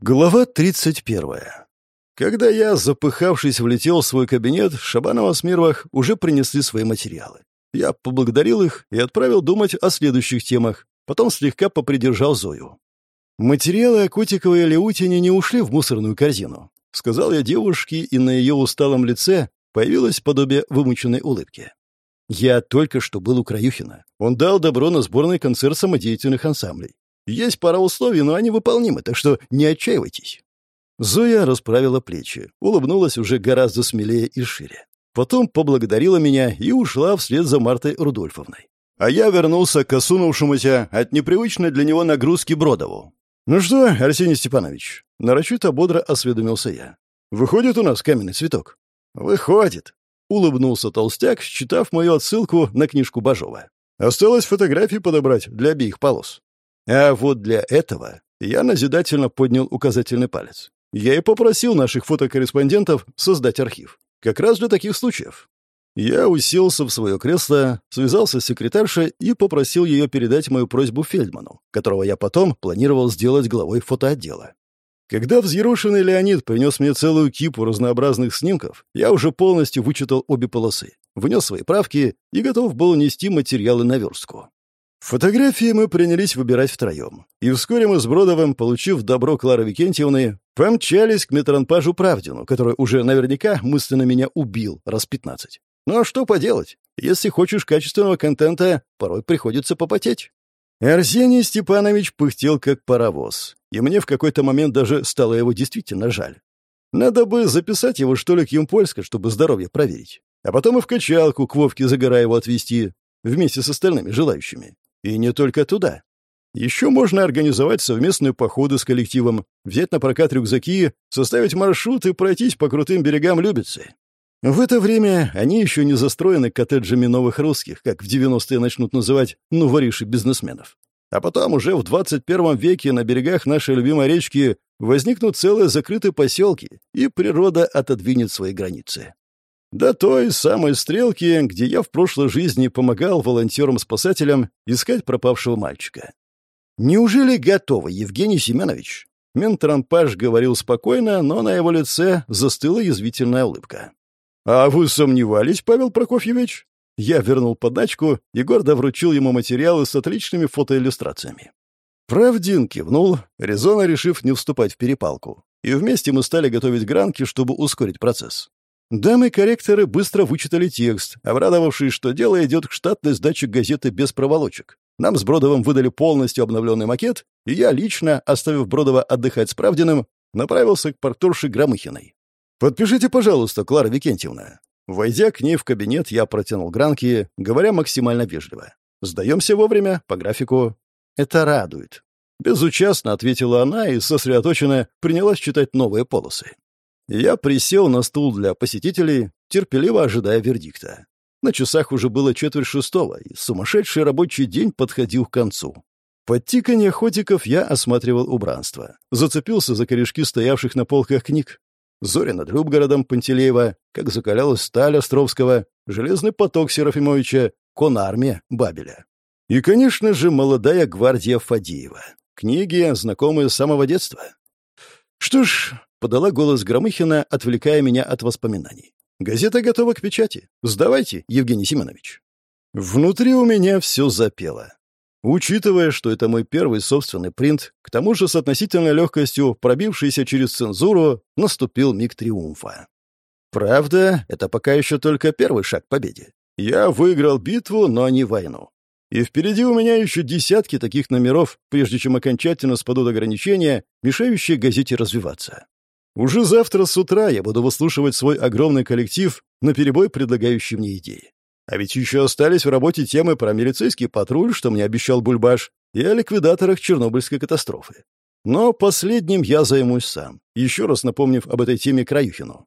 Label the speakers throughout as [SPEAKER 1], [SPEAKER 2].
[SPEAKER 1] Глава 31. Когда я, запыхавшись, влетел в свой кабинет, Шабанова с Мирвах уже принесли свои материалы. Я поблагодарил их и отправил думать о следующих темах, потом слегка попридержал Зою. «Материалы о Котиковой и Леутине не ушли в мусорную корзину», — сказал я девушке, и на ее усталом лице появилось подобие вымученной улыбки. «Я только что был у Краюхина. Он дал добро на сборный концерт самодеятельных ансамблей. Есть пара условий, но они выполнимы, так что не отчаивайтесь». Зоя расправила плечи, улыбнулась уже гораздо смелее и шире. Потом поблагодарила меня и ушла вслед за Мартой Рудольфовной. А я вернулся к осунувшемуся от непривычной для него нагрузки Бродову. «Ну что, Арсений Степанович?» — нарочито бодро осведомился я. «Выходит у нас каменный цветок?» «Выходит», — улыбнулся толстяк, считав мою отсылку на книжку Бажова. «Осталось фотографии подобрать для обеих полос». А вот для этого я назидательно поднял указательный палец. Я и попросил наших фотокорреспондентов создать архив. Как раз для таких случаев. Я уселся в свое кресло, связался с секретаршей и попросил ее передать мою просьбу Фельдману, которого я потом планировал сделать главой фотоотдела. Когда взъерошенный Леонид принес мне целую кипу разнообразных снимков, я уже полностью вычитал обе полосы, внес свои правки и готов был нести материалы на верстку. Фотографии мы принялись выбирать втроем. И вскоре мы с Бродовым, получив добро Клары Викентьевны, помчались к метронпажу Правдину, который уже наверняка мысленно меня убил раз пятнадцать. Ну а что поделать? Если хочешь качественного контента, порой приходится попотеть. Арсений Степанович пыхтел как паровоз, и мне в какой-то момент даже стало его действительно жаль. Надо бы записать его, что ли, к Юмпольска, чтобы здоровье проверить. А потом и в качалку к Вовке Загораеву отвезти, вместе с остальными желающими. И не только туда. Еще можно организовать совместные походы с коллективом, взять на прокат рюкзаки, составить маршрут и пройтись по крутым берегам Любицы. В это время они еще не застроены коттеджами новых русских, как в 90-е начнут называть «ну, вориши бизнесменов». А потом уже в 21 веке на берегах нашей любимой речки возникнут целые закрытые поселки, и природа отодвинет свои границы. До той самой стрелки, где я в прошлой жизни помогал волонтерам-спасателям искать пропавшего мальчика. «Неужели готовы, Евгений Семенович?» Ментрампаж говорил спокойно, но на его лице застыла язвительная улыбка. «А вы сомневались, Павел Прокофьевич?» Я вернул подачку и гордо вручил ему материалы с отличными фотоиллюстрациями. Правдин кивнул, резонно решив не вступать в перепалку. И вместе мы стали готовить гранки, чтобы ускорить процесс. Дамы-корректоры быстро вычитали текст, обрадовавшись, что дело идет к штатной сдаче газеты без проволочек. Нам с Бродовым выдали полностью обновленный макет, и я лично, оставив Бродова отдыхать с Правдиным, направился к порторше Громыхиной. «Подпишите, пожалуйста, Клара Викентьевна». Войдя к ней в кабинет, я протянул гранки, говоря максимально вежливо. «Сдаемся вовремя, по графику». «Это радует». Безучастно ответила она и, сосредоточенно, принялась читать новые полосы. Я присел на стул для посетителей, терпеливо ожидая вердикта. На часах уже было четверть шестого, и сумасшедший рабочий день подходил к концу. Под тиканье ходиков я осматривал убранство. Зацепился за корешки стоявших на полках книг. Зоря над Любгородом Пантелеева, как закалялась сталь Островского, железный поток Серафимовича, конармия Бабеля. И, конечно же, молодая гвардия Фадеева. Книги, знакомые с самого детства. Что ж, — подала голос Громыхина, отвлекая меня от воспоминаний. «Газета готова к печати. Сдавайте, Евгений Семенович». Внутри у меня все запело. Учитывая, что это мой первый собственный принт, к тому же с относительной легкостью, пробившийся через цензуру, наступил миг триумфа. Правда, это пока еще только первый шаг к победе. Я выиграл битву, но не войну. И впереди у меня еще десятки таких номеров, прежде чем окончательно спадут ограничения, мешающие газете развиваться. Уже завтра с утра я буду выслушивать свой огромный коллектив, наперебой предлагающий мне идеи. А ведь еще остались в работе темы про милицейский патруль, что мне обещал Бульбаш, и о ликвидаторах Чернобыльской катастрофы. Но последним я займусь сам, еще раз напомнив об этой теме Краюхину.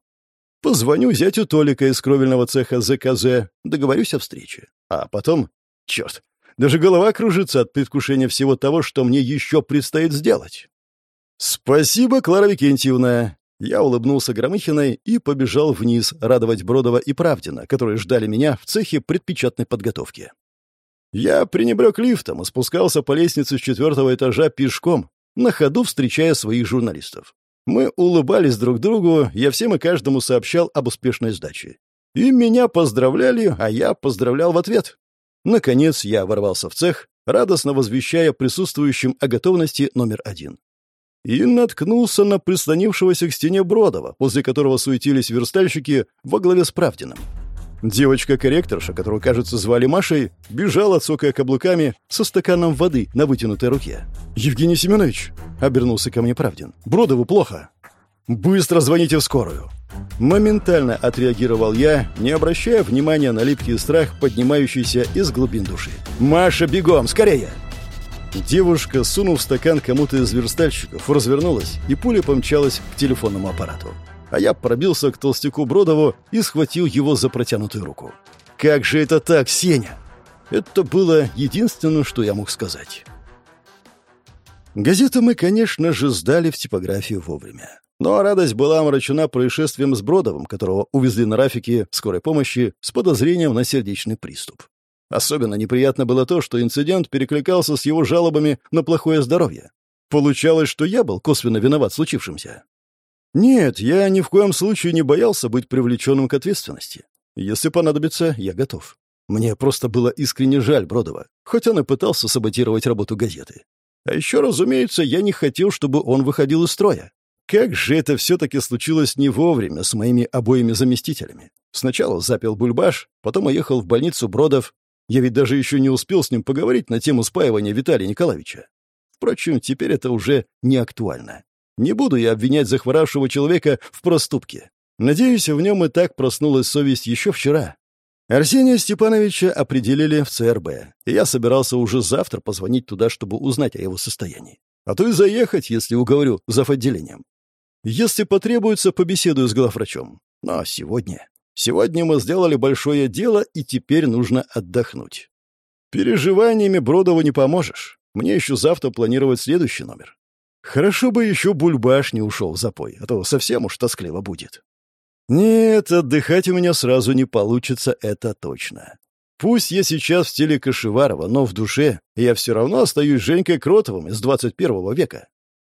[SPEAKER 1] Позвоню зятю Толика из кровельного цеха ЗКЗ, договорюсь о встрече. А потом... Черт, даже голова кружится от предвкушения всего того, что мне еще предстоит сделать. «Спасибо, Клара Викентьевна. Я улыбнулся Громыхиной и побежал вниз радовать Бродова и Правдина, которые ждали меня в цехе предпечатной подготовки. Я пренебрег лифтом и спускался по лестнице с четвертого этажа пешком, на ходу встречая своих журналистов. Мы улыбались друг другу, я всем и каждому сообщал об успешной сдаче. И меня поздравляли, а я поздравлял в ответ. Наконец я ворвался в цех, радостно возвещая присутствующим о готовности номер один. И наткнулся на прислонившегося к стене Бродова, возле которого суетились верстальщики во главе с Правдиным. Девочка-корректорша, которую, кажется, звали Машей, бежала, цокая каблуками, со стаканом воды на вытянутой руке. «Евгений Семенович!» — обернулся ко мне Правдин. «Бродову плохо!» «Быстро звоните в скорую!» Моментально отреагировал я, не обращая внимания на липкий страх, поднимающийся из глубин души. «Маша, бегом! Скорее!» Девушка, сунув стакан кому-то из верстальщиков, развернулась и пуля помчалась к телефонному аппарату а я пробился к толстяку Бродову и схватил его за протянутую руку. «Как же это так, Сеня?» Это было единственное, что я мог сказать. Газету мы, конечно же, сдали в типографию вовремя. Но радость была омрачена происшествием с Бродовым, которого увезли на Рафике скорой помощи с подозрением на сердечный приступ. Особенно неприятно было то, что инцидент перекликался с его жалобами на плохое здоровье. Получалось, что я был косвенно виноват в случившемся. Нет, я ни в коем случае не боялся быть привлеченным к ответственности. Если понадобится, я готов. Мне просто было искренне жаль Бродова, хоть он и пытался саботировать работу газеты. А еще, разумеется, я не хотел, чтобы он выходил из строя. Как же это все-таки случилось не вовремя с моими обоими заместителями. Сначала запил Бульбаш, потом уехал в больницу Бродов. Я ведь даже еще не успел с ним поговорить на тему спаивания Виталия Николаевича. Впрочем, теперь это уже не актуально. Не буду я обвинять захворавшего человека в проступке. Надеюсь, в нем и так проснулась совесть еще вчера. Арсения Степановича определили в ЦРБ, и я собирался уже завтра позвонить туда, чтобы узнать о его состоянии. А то и заехать, если уговорю, зав. отделением. Если потребуется, побеседую с главврачом. Но сегодня... Сегодня мы сделали большое дело, и теперь нужно отдохнуть. Переживаниями Бродова не поможешь. Мне еще завтра планировать следующий номер. Хорошо бы еще Бульбаш не ушел в запой, а то совсем уж тоскливо будет. Нет, отдыхать у меня сразу не получится, это точно. Пусть я сейчас в стиле Кашеварова, но в душе я все равно остаюсь Женькой Кротовым из 21 века.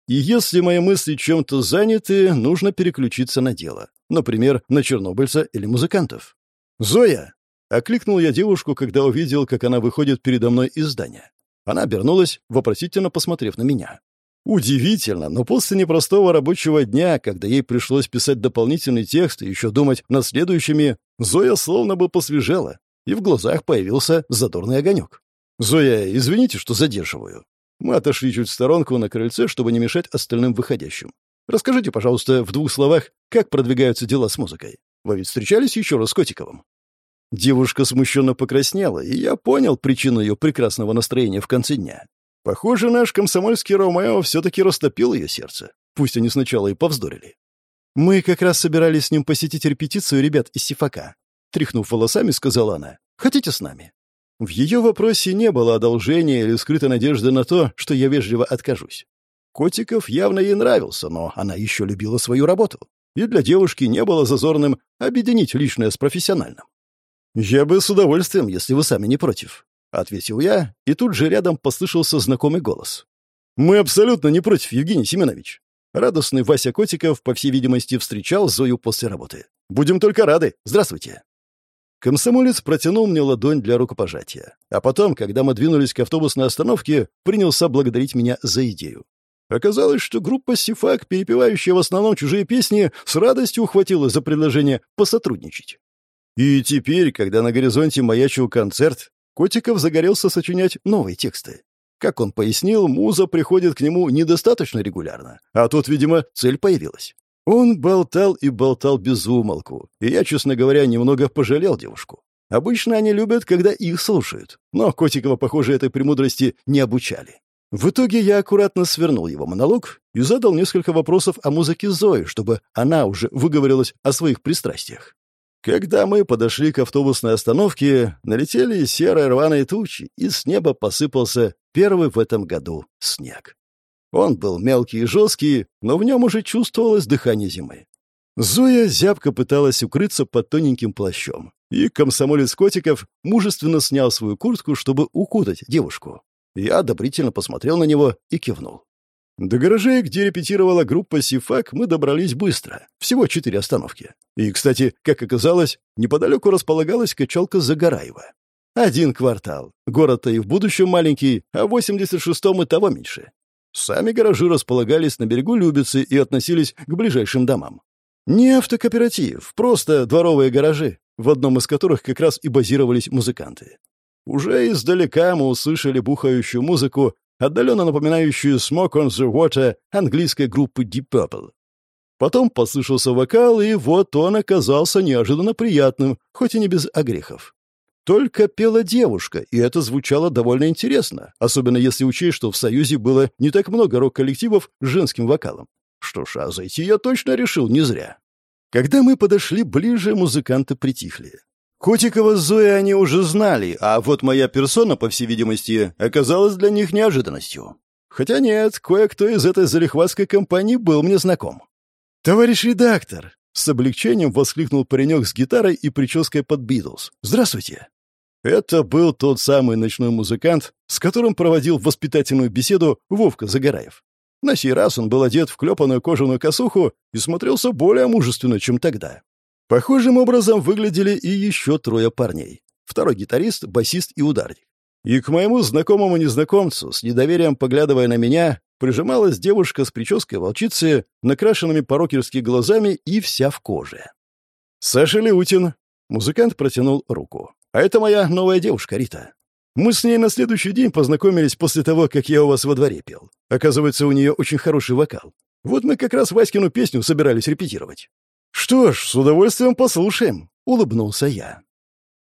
[SPEAKER 1] И если мои мысли чем-то заняты, нужно переключиться на дело. Например, на чернобыльца или музыкантов. «Зоя!» — окликнул я девушку, когда увидел, как она выходит передо мной из здания. Она обернулась, вопросительно посмотрев на меня. Удивительно, но после непростого рабочего дня, когда ей пришлось писать дополнительный текст и еще думать над следующими, Зоя словно бы посвежела, и в глазах появился задорный огонек. «Зоя, извините, что задерживаю». Мы отошли чуть в сторонку на крыльце, чтобы не мешать остальным выходящим. Расскажите, пожалуйста, в двух словах, как продвигаются дела с музыкой. Вы ведь встречались еще раз с Котиковым?» Девушка смущенно покраснела, и я понял причину ее прекрасного настроения в конце дня. Похоже, наш комсомольский Ромео все-таки растопил ее сердце. Пусть они сначала и повздорили. «Мы как раз собирались с ним посетить репетицию ребят из Сифака», тряхнув волосами, сказала она. «Хотите с нами?» В ее вопросе не было одолжения или скрытой надежды на то, что я вежливо откажусь. Котиков явно ей нравился, но она еще любила свою работу. И для девушки не было зазорным объединить личное с профессиональным. «Я бы с удовольствием, если вы сами не против», — ответил я, и тут же рядом послышался знакомый голос. «Мы абсолютно не против, Евгений Семенович». Радостный Вася Котиков, по всей видимости, встречал Зою после работы. «Будем только рады. Здравствуйте». Комсомолец протянул мне ладонь для рукопожатия. А потом, когда мы двинулись к автобусной остановке, принялся благодарить меня за идею. Оказалось, что группа «Сифак», перепевающая в основном чужие песни, с радостью ухватила за предложение посотрудничать. И теперь, когда на горизонте маячил концерт, Котиков загорелся сочинять новые тексты. Как он пояснил, муза приходит к нему недостаточно регулярно, а тут, видимо, цель появилась. Он болтал и болтал без умолку, и я, честно говоря, немного пожалел девушку. Обычно они любят, когда их слушают, но Котикова, похоже, этой премудрости не обучали. В итоге я аккуратно свернул его монолог и задал несколько вопросов о музыке Зои, чтобы она уже выговорилась о своих пристрастиях. Когда мы подошли к автобусной остановке, налетели серые рваные тучи, и с неба посыпался первый в этом году снег. Он был мелкий и жесткий, но в нем уже чувствовалось дыхание зимы. Зоя зябко пыталась укрыться под тоненьким плащом, и комсомолец Котиков мужественно снял свою куртку, чтобы укутать девушку. Я одобрительно посмотрел на него и кивнул. До гаражей, где репетировала группа «Сифак», мы добрались быстро. Всего четыре остановки. И, кстати, как оказалось, неподалеку располагалась качалка Загораева. Один квартал. Город-то и в будущем маленький, а в 86-м и того меньше. Сами гаражи располагались на берегу Любицы и относились к ближайшим домам. Не автокооператив, просто дворовые гаражи, в одном из которых как раз и базировались музыканты. Уже издалека мы услышали бухающую музыку, отдаленно напоминающую «Smoke on the Water» английской группы Deep Purple. Потом послышался вокал, и вот он оказался неожиданно приятным, хоть и не без огрехов. Только пела девушка, и это звучало довольно интересно, особенно если учесть, что в «Союзе» было не так много рок-коллективов с женским вокалом. Что ж, а зайти я точно решил не зря. Когда мы подошли ближе, музыканты притихли. Котикова Зоей они уже знали, а вот моя персона, по всей видимости, оказалась для них неожиданностью. Хотя нет, кое-кто из этой залихватской компании был мне знаком. «Товарищ редактор!» — с облегчением воскликнул паренек с гитарой и прической под Битлз. «Здравствуйте!» Это был тот самый ночной музыкант, с которым проводил воспитательную беседу Вовка Загораев. На сей раз он был одет в клепанную кожаную косуху и смотрелся более мужественно, чем тогда. Похожим образом выглядели и еще трое парней. Второй гитарист, басист и ударник. И к моему знакомому незнакомцу, с недоверием поглядывая на меня, прижималась девушка с прической волчицы, накрашенными по-рокерски глазами и вся в коже. «Саша Леутин!» Музыкант протянул руку. «А это моя новая девушка, Рита. Мы с ней на следующий день познакомились после того, как я у вас во дворе пел. Оказывается, у нее очень хороший вокал. Вот мы как раз Васькину песню собирались репетировать». «Что ж, с удовольствием послушаем», — улыбнулся я.